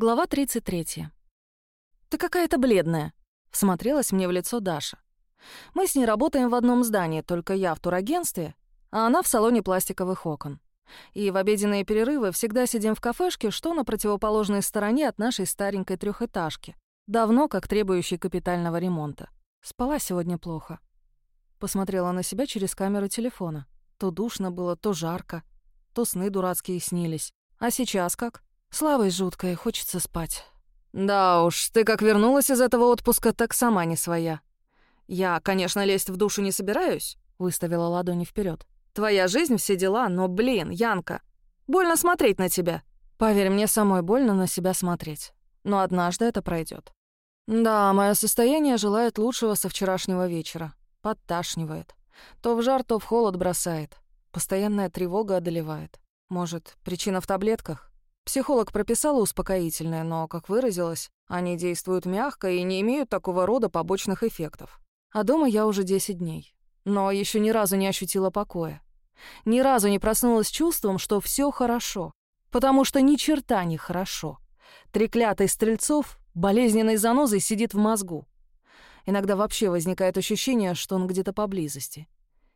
Глава 33. «Ты какая-то бледная», — всмотрелась мне в лицо Даша. «Мы с ней работаем в одном здании, только я в турагентстве, а она в салоне пластиковых окон. И в обеденные перерывы всегда сидим в кафешке, что на противоположной стороне от нашей старенькой трехэтажки, давно как требующей капитального ремонта. Спала сегодня плохо. Посмотрела на себя через камеру телефона. То душно было, то жарко, то сны дурацкие снились. А сейчас как? Слабость жуткая, хочется спать. Да уж, ты как вернулась из этого отпуска, так сама не своя. Я, конечно, лезть в душу не собираюсь, выставила ладони вперед. Твоя жизнь, все дела, но, блин, Янка, больно смотреть на тебя. Поверь, мне самой больно на себя смотреть. Но однажды это пройдет. Да, мое состояние желает лучшего со вчерашнего вечера. Подташнивает. То в жар, то в холод бросает. Постоянная тревога одолевает. Может, причина в таблетках? Психолог прописала успокоительное, но, как выразилась, они действуют мягко и не имеют такого рода побочных эффектов. А дома я уже 10 дней. Но еще ни разу не ощутила покоя. Ни разу не проснулась чувством, что все хорошо. Потому что ни черта не хорошо. Треклятый Стрельцов болезненной занозой сидит в мозгу. Иногда вообще возникает ощущение, что он где-то поблизости.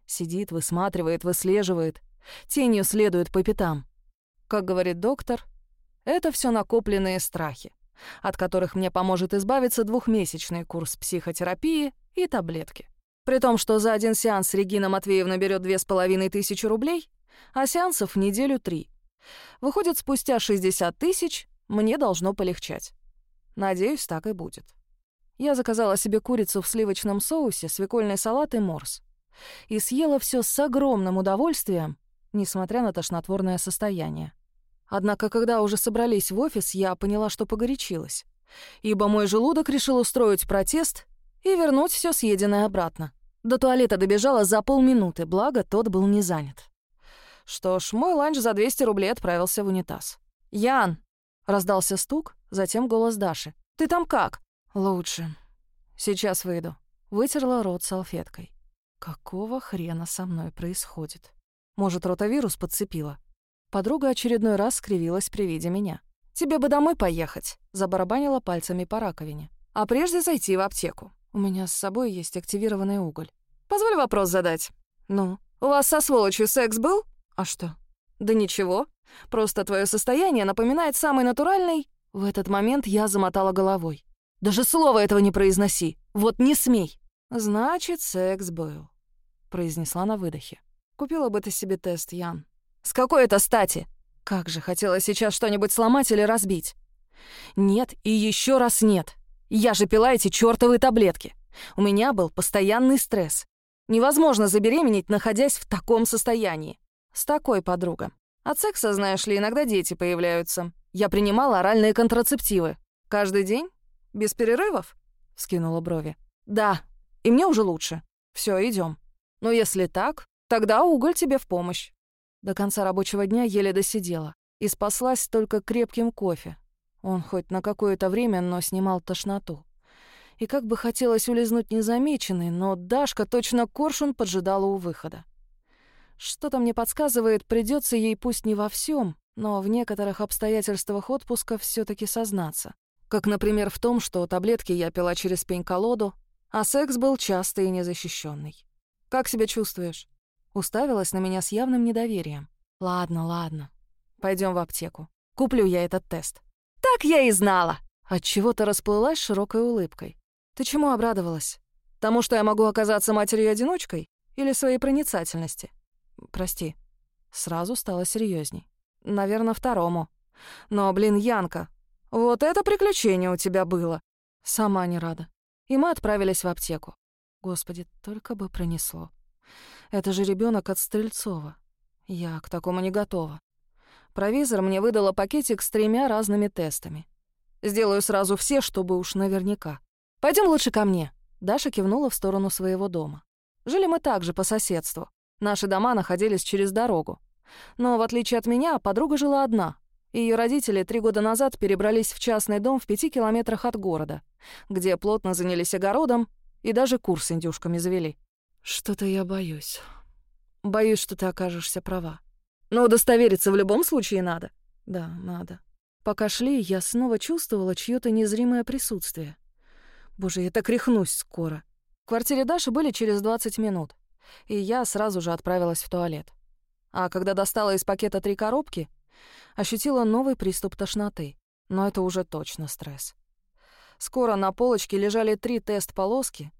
Сидит, высматривает, выслеживает, тенью следует по пятам. Как говорит доктор, это все накопленные страхи, от которых мне поможет избавиться двухмесячный курс психотерапии и таблетки. При том, что за один сеанс Регина Матвеевна берет две с половиной тысячи рублей, а сеансов в неделю три. Выходит, спустя 60 тысяч мне должно полегчать. Надеюсь, так и будет. Я заказала себе курицу в сливочном соусе, свекольный салат и морс. И съела все с огромным удовольствием, несмотря на тошнотворное состояние. Однако, когда уже собрались в офис, я поняла, что погорячилась. Ибо мой желудок решил устроить протест и вернуть все съеденное обратно. До туалета добежала за полминуты, благо тот был не занят. Что ж, мой ланч за 200 рублей отправился в унитаз. «Ян!» — раздался стук, затем голос Даши. «Ты там как?» «Лучше. Сейчас выйду». Вытерла рот салфеткой. Какого хрена со мной происходит? Может, ротавирус подцепила? Подруга очередной раз скривилась при виде меня. «Тебе бы домой поехать», — забарабанила пальцами по раковине. «А прежде зайти в аптеку. У меня с собой есть активированный уголь». «Позволь вопрос задать». «Ну?» «У вас со сволочью секс был?» «А что?» «Да ничего. Просто твое состояние напоминает самый натуральный...» В этот момент я замотала головой. Даже слова этого не произноси. Вот не смей. Значит, секс был, произнесла на выдохе. Купила бы ты себе тест, Ян. С какой это стати? Как же хотела сейчас что-нибудь сломать или разбить. Нет и еще раз нет. Я же пила эти чёртовы таблетки. У меня был постоянный стресс. Невозможно забеременеть, находясь в таком состоянии. С такой подругой. От секса, знаешь ли, иногда дети появляются. Я принимала оральные контрацептивы. Каждый день без перерывов?» — скинула брови. «Да, и мне уже лучше. Все, идем. Но если так, тогда уголь тебе в помощь». До конца рабочего дня еле досидела и спаслась только крепким кофе. Он хоть на какое-то время, но снимал тошноту. И как бы хотелось улизнуть незамеченной, но Дашка точно коршун поджидала у выхода. Что-то мне подсказывает, придется ей пусть не во всем, но в некоторых обстоятельствах отпуска все таки сознаться. Как, например, в том, что таблетки я пила через пень-колоду, а секс был частый и незащищенный. «Как себя чувствуешь?» Уставилась на меня с явным недоверием. «Ладно, ладно. Пойдем в аптеку. Куплю я этот тест». «Так я и знала!» Отчего-то расплылась широкой улыбкой. «Ты чему обрадовалась? Тому, что я могу оказаться матерью-одиночкой? Или своей проницательности?» «Прости». Сразу стало серьезней. «Наверное, второму. Но, блин, Янка, «Вот это приключение у тебя было!» Сама не рада. И мы отправились в аптеку. Господи, только бы пронесло. Это же ребенок от Стрельцова. Я к такому не готова. Провизор мне выдала пакетик с тремя разными тестами. Сделаю сразу все, чтобы уж наверняка. Пойдем лучше ко мне. Даша кивнула в сторону своего дома. Жили мы также по соседству. Наши дома находились через дорогу. Но, в отличие от меня, подруга жила одна, ее родители три года назад перебрались в частный дом в пяти километрах от города, где плотно занялись огородом и даже курс индюшками завели. «Что-то я боюсь. Боюсь, что ты окажешься права. Но удостовериться в любом случае надо». «Да, надо. Пока шли, я снова чувствовала чьё-то незримое присутствие. Боже, я так рехнусь скоро. В квартире Даши были через 20 минут, и я сразу же отправилась в туалет. А когда достала из пакета три коробки, ощутила новый приступ тошноты. Но это уже точно стресс. Скоро на полочке лежали три тест-полоски,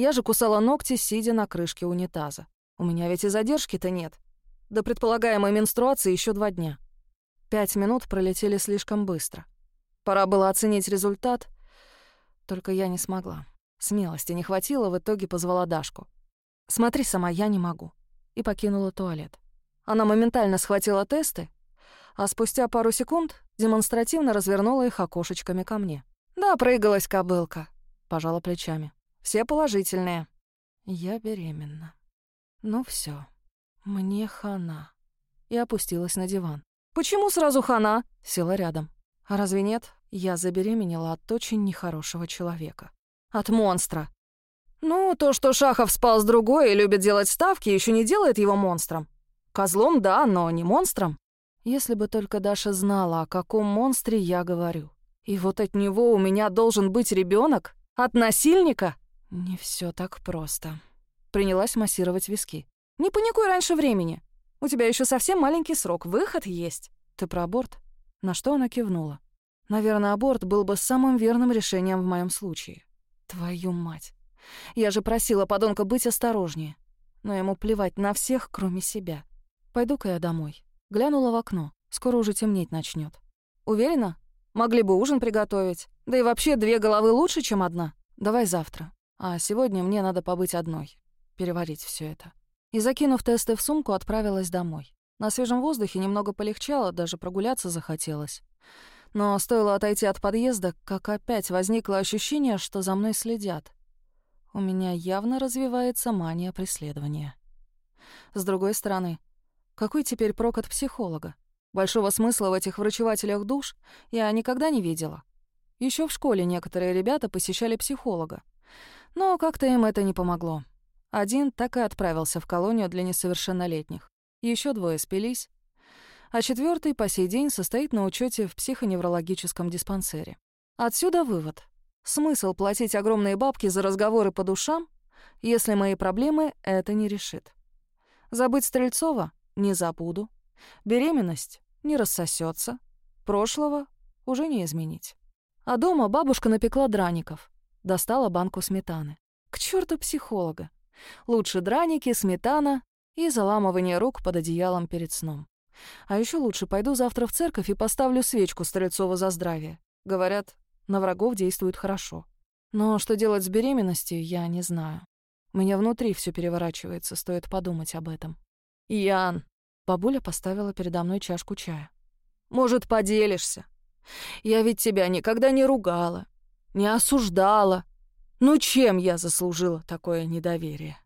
я же кусала ногти, сидя на крышке унитаза. У меня ведь и задержки-то нет. До предполагаемой менструации еще два дня. Пять минут пролетели слишком быстро. Пора было оценить результат, только я не смогла. Смелости не хватило, в итоге позвала Дашку. «Смотри сама, я не могу». И покинула туалет. Она моментально схватила тесты, а спустя пару секунд демонстративно развернула их окошечками ко мне. «Да, прыгалась кобылка», — пожала плечами. «Все положительные». «Я беременна». «Ну все, мне хана». И опустилась на диван. «Почему сразу хана?» — села рядом. «А разве нет? Я забеременела от очень нехорошего человека. От монстра. Ну, то, что Шахов спал с другой и любит делать ставки, еще не делает его монстром. Козлом, да, но не монстром. Если бы только Даша знала, о каком монстре я говорю. И вот от него у меня должен быть ребенок? От насильника? Не все так просто. Принялась массировать виски. Не паникуй раньше времени. У тебя еще совсем маленький срок, выход есть. Ты про аборт? На что она кивнула. Наверное, аборт был бы самым верным решением в моем случае. Твою мать. Я же просила подонка быть осторожнее. Но ему плевать на всех, кроме себя. Пойду-ка я домой. Глянула в окно. Скоро уже темнеть начнет. Уверена? Могли бы ужин приготовить. Да и вообще две головы лучше, чем одна. Давай завтра. А сегодня мне надо побыть одной. Переварить все это. И, закинув тесты в сумку, отправилась домой. На свежем воздухе немного полегчало, даже прогуляться захотелось. Но стоило отойти от подъезда, как опять возникло ощущение, что за мной следят. У меня явно развивается мания преследования. С другой стороны, какой теперь прок от психолога? Большого смысла в этих врачевателях душ я никогда не видела. Еще в школе некоторые ребята посещали психолога. Но как-то им это не помогло. Один так и отправился в колонию для несовершеннолетних. Еще двое спились. А четвертый по сей день состоит на учете в психоневрологическом диспансере. Отсюда вывод. Смысл платить огромные бабки за разговоры по душам, если мои проблемы это не решит. Забыть Стрельцова не забуду. Беременность не рассосется. Прошлого уже не изменить. А дома бабушка напекла драников. Достала банку сметаны. К черту психолога. Лучше драники, сметана и заламывание рук под одеялом перед сном. А еще лучше пойду завтра в церковь и поставлю свечку Стрельцова за здравие. Говорят, на врагов действует хорошо. Но что делать с беременностью, я не знаю. У меня внутри все переворачивается, стоит подумать об этом. «Ян!» — бабуля поставила передо мной чашку чая. «Может, поделишься? Я ведь тебя никогда не ругала, не осуждала, ну чем я заслужила такое недоверие?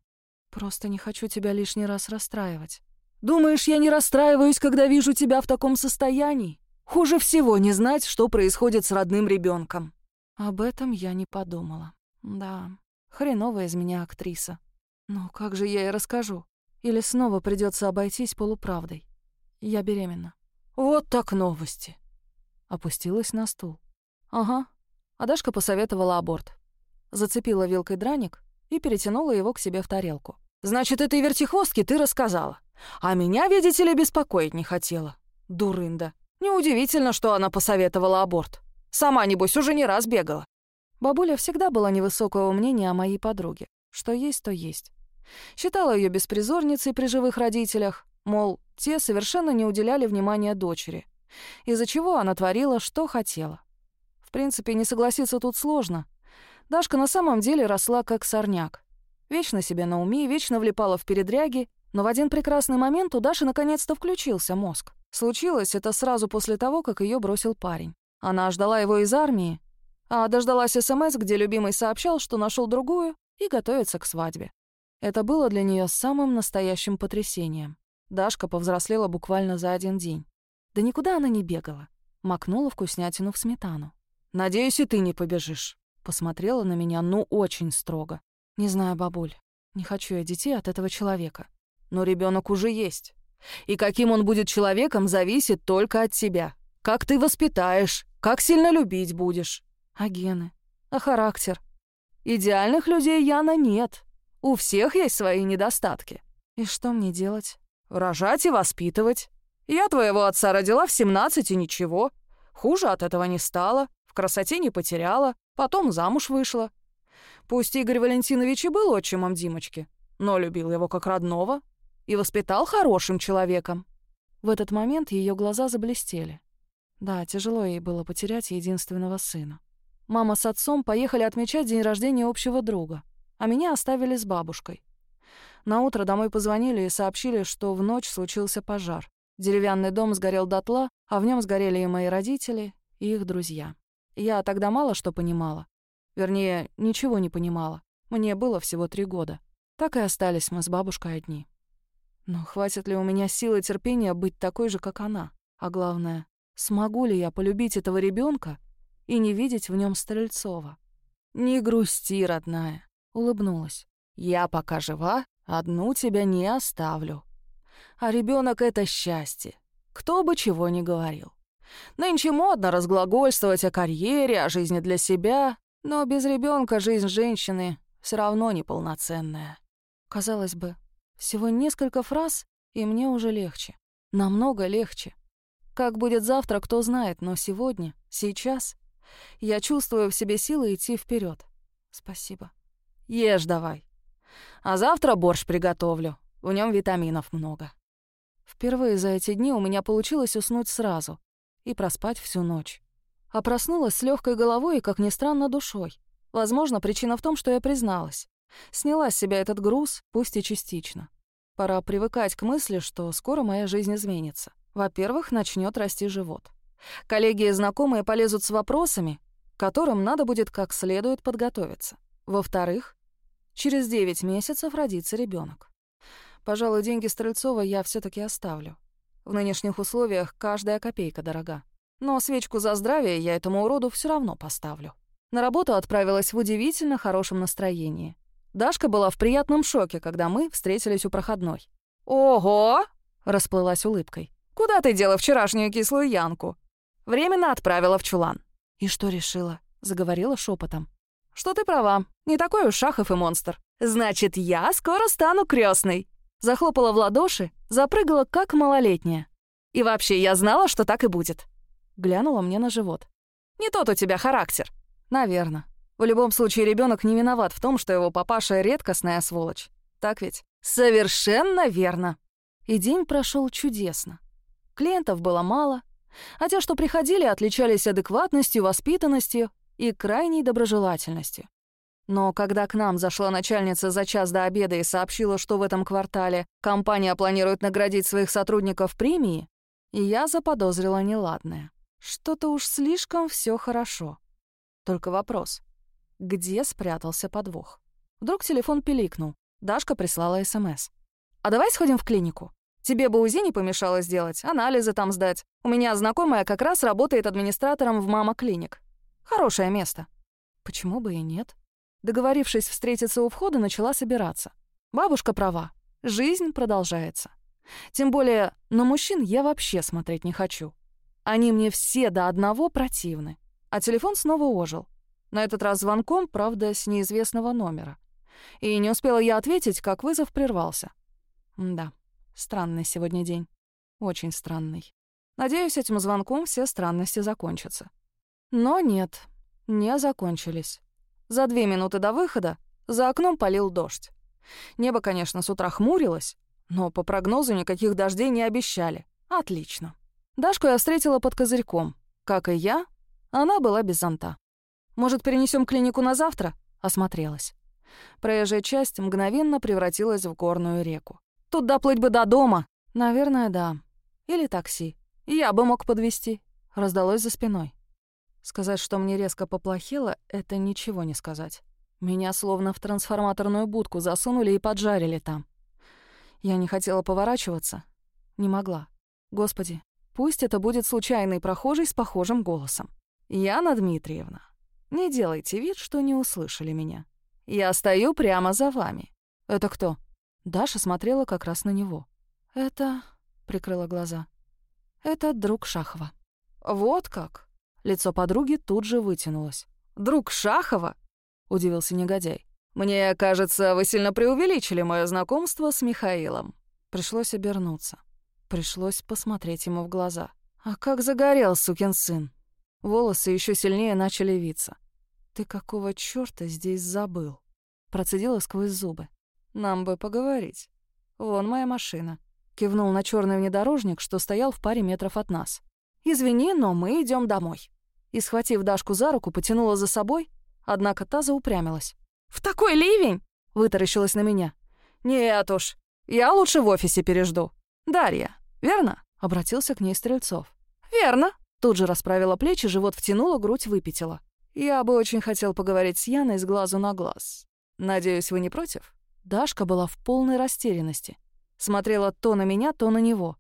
Просто не хочу тебя лишний раз расстраивать. Думаешь, я не расстраиваюсь, когда вижу тебя в таком состоянии? Хуже всего не знать, что происходит с родным ребенком. Об этом я не подумала. Да, хреновая из меня актриса. Ну как же я ей расскажу? Или снова придется обойтись полуправдой? Я беременна. Вот так новости. Опустилась на стул. Ага. А Дашка посоветовала аборт зацепила вилкой драник и перетянула его к себе в тарелку. «Значит, этой вертихвостке ты рассказала. А меня, видите ли, беспокоить не хотела. Дурында. Неудивительно, что она посоветовала аборт. Сама, небось, уже не раз бегала». Бабуля всегда была невысокого мнения о моей подруге. Что есть, то есть. Считала ее беспризорницей при живых родителях, мол, те совершенно не уделяли внимания дочери, из-за чего она творила, что хотела. В принципе, не согласиться тут сложно. Дашка на самом деле росла как сорняк. Вечно себе на уме, вечно влипала в передряги, но в один прекрасный момент у Даши наконец-то включился мозг. Случилось это сразу после того, как ее бросил парень. Она ждала его из армии, а дождалась СМС, где любимый сообщал, что нашел другую и готовится к свадьбе. Это было для нее самым настоящим потрясением. Дашка повзрослела буквально за один день. Да никуда она не бегала. Макнула вкуснятину в сметану. «Надеюсь, и ты не побежишь». Посмотрела на меня, ну, очень строго. «Не знаю, бабуль, не хочу я детей от этого человека. Но ребенок уже есть. И каким он будет человеком, зависит только от тебя. Как ты воспитаешь? Как сильно любить будешь? А гены? А характер? Идеальных людей, Яна, нет. У всех есть свои недостатки. И что мне делать? Рожать и воспитывать. Я твоего отца родила в 17 и ничего. Хуже от этого не стало, в красоте не потеряла, потом замуж вышла. Пусть Игорь Валентинович и был отчимом Димочки, но любил его как родного и воспитал хорошим человеком. В этот момент ее глаза заблестели. Да, тяжело ей было потерять единственного сына. Мама с отцом поехали отмечать день рождения общего друга, а меня оставили с бабушкой. На утро домой позвонили и сообщили, что в ночь случился пожар. Деревянный дом сгорел дотла, а в нем сгорели и мои родители, и их друзья. Я тогда мало что понимала. Вернее, ничего не понимала. Мне было всего три года. Так и остались мы с бабушкой одни. Но хватит ли у меня силы и терпения быть такой же, как она? А главное, смогу ли я полюбить этого ребенка и не видеть в нем Стрельцова? «Не грусти, родная», — улыбнулась. «Я пока жива, одну тебя не оставлю. А ребенок это счастье, кто бы чего ни говорил. Нынче модно разглагольствовать о карьере, о жизни для себя, но без ребенка жизнь женщины все равно неполноценная. Казалось бы, всего несколько фраз, и мне уже легче. Намного легче. Как будет завтра, кто знает, но сегодня, сейчас, я чувствую в себе силы идти вперед. Спасибо. Ешь давай. А завтра борщ приготовлю. В нем витаминов много. Впервые за эти дни у меня получилось уснуть сразу и проспать всю ночь. А проснулась с легкой головой и, как ни странно, душой. Возможно, причина в том, что я призналась. Сняла с себя этот груз, пусть и частично. Пора привыкать к мысли, что скоро моя жизнь изменится. Во-первых, начнет расти живот. Коллеги и знакомые полезут с вопросами, к которым надо будет как следует подготовиться. Во-вторых, через 9 месяцев родится ребенок. Пожалуй, деньги Стрельцова я все таки оставлю. В нынешних условиях каждая копейка дорога. Но свечку за здравие я этому уроду все равно поставлю. На работу отправилась в удивительно хорошем настроении. Дашка была в приятном шоке, когда мы встретились у проходной. «Ого!» — расплылась улыбкой. «Куда ты дела вчерашнюю кислую Янку?» «Временно отправила в чулан». «И что решила?» — заговорила шепотом. «Что ты права. Не такой уж Шахов и монстр. Значит, я скоро стану крестной захлопала в ладоши, запрыгала как малолетняя. И вообще, я знала, что так и будет. Глянула мне на живот. Не тот у тебя характер. Наверно. В любом случае, ребенок не виноват в том, что его папаша редкостная сволочь. Так ведь? Совершенно верно. И день прошел чудесно. Клиентов было мало, а те, что приходили, отличались адекватностью, воспитанностью и крайней доброжелательностью. Но когда к нам зашла начальница за час до обеда и сообщила, что в этом квартале компания планирует наградить своих сотрудников премией, я заподозрила неладное. Что-то уж слишком все хорошо. Только вопрос. Где спрятался подвох? Вдруг телефон пиликнул. Дашка прислала СМС. «А давай сходим в клинику? Тебе бы УЗИ не помешало сделать, анализы там сдать. У меня знакомая как раз работает администратором в мама-клиник. Хорошее место». Почему бы и нет? Договорившись встретиться у входа, начала собираться. Бабушка права. Жизнь продолжается. Тем более на мужчин я вообще смотреть не хочу. Они мне все до одного противны. А телефон снова ожил. На этот раз звонком, правда, с неизвестного номера. И не успела я ответить, как вызов прервался. Да, странный сегодня день. Очень странный. Надеюсь, этим звонком все странности закончатся. Но нет, не закончились. За две минуты до выхода за окном полил дождь. Небо, конечно, с утра хмурилось, но по прогнозу никаких дождей не обещали. Отлично. Дашку я встретила под козырьком. Как и я, она была без зонта. «Может, перенесем клинику на завтра?» Осмотрелась. Проезжая часть мгновенно превратилась в горную реку. «Тут доплыть бы до дома!» «Наверное, да. Или такси. Я бы мог подвести. Раздалось за спиной. Сказать, что мне резко поплохело, это ничего не сказать. Меня словно в трансформаторную будку засунули и поджарили там. Я не хотела поворачиваться. Не могла. Господи, пусть это будет случайный прохожий с похожим голосом. «Яна Дмитриевна, не делайте вид, что не услышали меня. Я стою прямо за вами». «Это кто?» Даша смотрела как раз на него. «Это...» — прикрыла глаза. «Это друг Шахова». «Вот как?» Лицо подруги тут же вытянулось. «Друг Шахова?» — удивился негодяй. «Мне кажется, вы сильно преувеличили мое знакомство с Михаилом». Пришлось обернуться. Пришлось посмотреть ему в глаза. А как загорел сукин сын. Волосы еще сильнее начали виться. «Ты какого чёрта здесь забыл?» Процедила сквозь зубы. «Нам бы поговорить. Вон моя машина». Кивнул на черный внедорожник, что стоял в паре метров от нас. «Извини, но мы идем домой». И, схватив Дашку за руку, потянула за собой, однако та заупрямилась. «В такой ливень!» — вытаращилась на меня. «Нет уж, я лучше в офисе пережду. Дарья, верно?» — обратился к ней Стрельцов. «Верно!» — тут же расправила плечи, живот втянула, грудь выпятила. «Я бы очень хотел поговорить с Яной с глазу на глаз. Надеюсь, вы не против?» Дашка была в полной растерянности. Смотрела то на меня, то на него.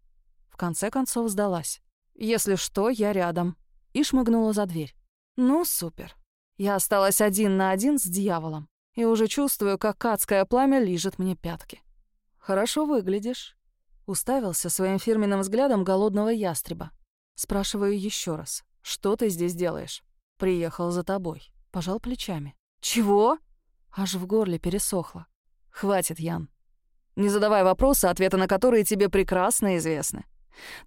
В конце концов сдалась. «Если что, я рядом». И шмыгнула за дверь. «Ну, супер. Я осталась один на один с дьяволом. И уже чувствую, как адское пламя лижет мне пятки. Хорошо выглядишь». Уставился своим фирменным взглядом голодного ястреба. Спрашиваю еще раз. «Что ты здесь делаешь?» «Приехал за тобой». Пожал плечами. «Чего?» Аж в горле пересохло. «Хватит, Ян. Не задавай вопросы, ответы на которые тебе прекрасно известны.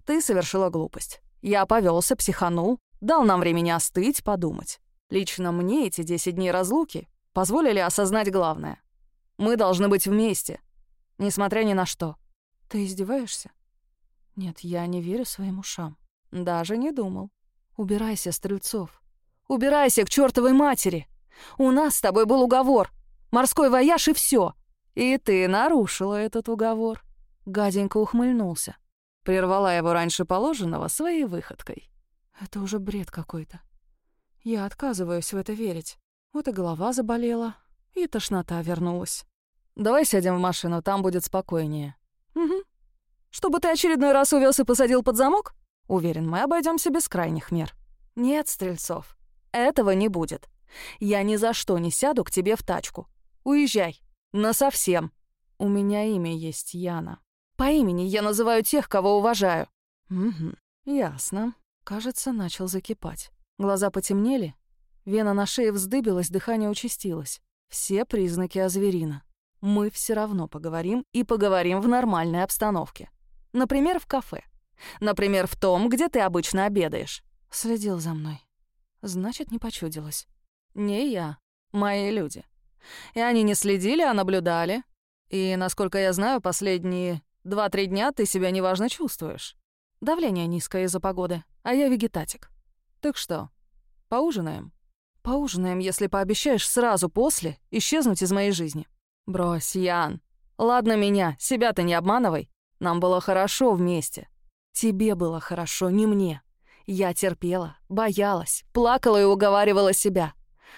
Ты совершила глупость. Я повелся, психанул, дал нам времени остыть, подумать. Лично мне эти 10 дней разлуки позволили осознать главное. Мы должны быть вместе, несмотря ни на что. Ты издеваешься? Нет, я не верю своим ушам. Даже не думал. Убирайся, Стрельцов. Убирайся к чертовой матери. У нас с тобой был уговор. Морской вояж и все. И ты нарушила этот уговор. Гаденько ухмыльнулся. Прервала его раньше положенного своей выходкой. Это уже бред какой-то. Я отказываюсь в это верить. Вот и голова заболела, и тошнота вернулась. Давай сядем в машину, там будет спокойнее. Угу. Чтобы ты очередной раз увез и посадил под замок? Уверен, мы обойдемся без крайних мер. Нет, Стрельцов, этого не будет. Я ни за что не сяду к тебе в тачку. Уезжай. Насовсем. У меня имя есть Яна. По имени я называю тех, кого уважаю. Угу, ясно. Кажется, начал закипать. Глаза потемнели, вена на шее вздыбилась, дыхание участилось. Все признаки озверина. Мы все равно поговорим и поговорим в нормальной обстановке. Например, в кафе. Например, в том, где ты обычно обедаешь. Следил за мной. Значит, не почудилось. Не я, мои люди. И они не следили, а наблюдали. И, насколько я знаю, последние два-три дня ты себя неважно чувствуешь. Давление низкое из-за погоды, а я вегетатик. Так что, поужинаем? Поужинаем, если пообещаешь сразу после исчезнуть из моей жизни. Брось, Ян. Ладно меня, себя ты не обманывай. Нам было хорошо вместе. Тебе было хорошо, не мне. Я терпела, боялась, плакала и уговаривала себя.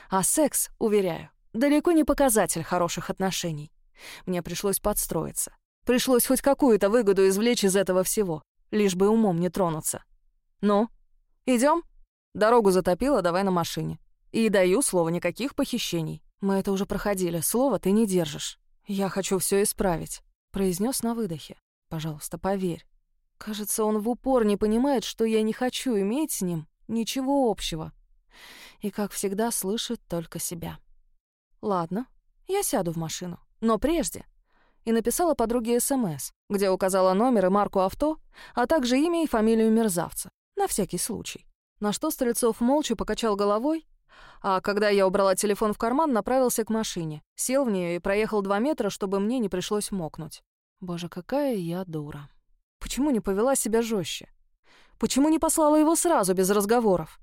А секс, уверяю, далеко не показатель хороших отношений. Мне пришлось подстроиться. Пришлось хоть какую-то выгоду извлечь из этого всего, лишь бы умом не тронуться. Ну, идем? Дорогу затопило, давай на машине. И даю слово никаких похищений. Мы это уже проходили, слово ты не держишь. Я хочу все исправить, произнес на выдохе. Пожалуйста, поверь. Кажется, он в упор не понимает, что я не хочу иметь с ним ничего общего. И, как всегда, слышит только себя. Ладно, я сяду в машину. Но прежде... И написала подруге СМС, где указала номер и марку авто, а также имя и фамилию мерзавца. На всякий случай. На что Стрельцов молча покачал головой, а когда я убрала телефон в карман, направился к машине, сел в нее и проехал два метра, чтобы мне не пришлось мокнуть. Боже, какая я дура. Почему не повела себя жестче? Почему не послала его сразу, без разговоров?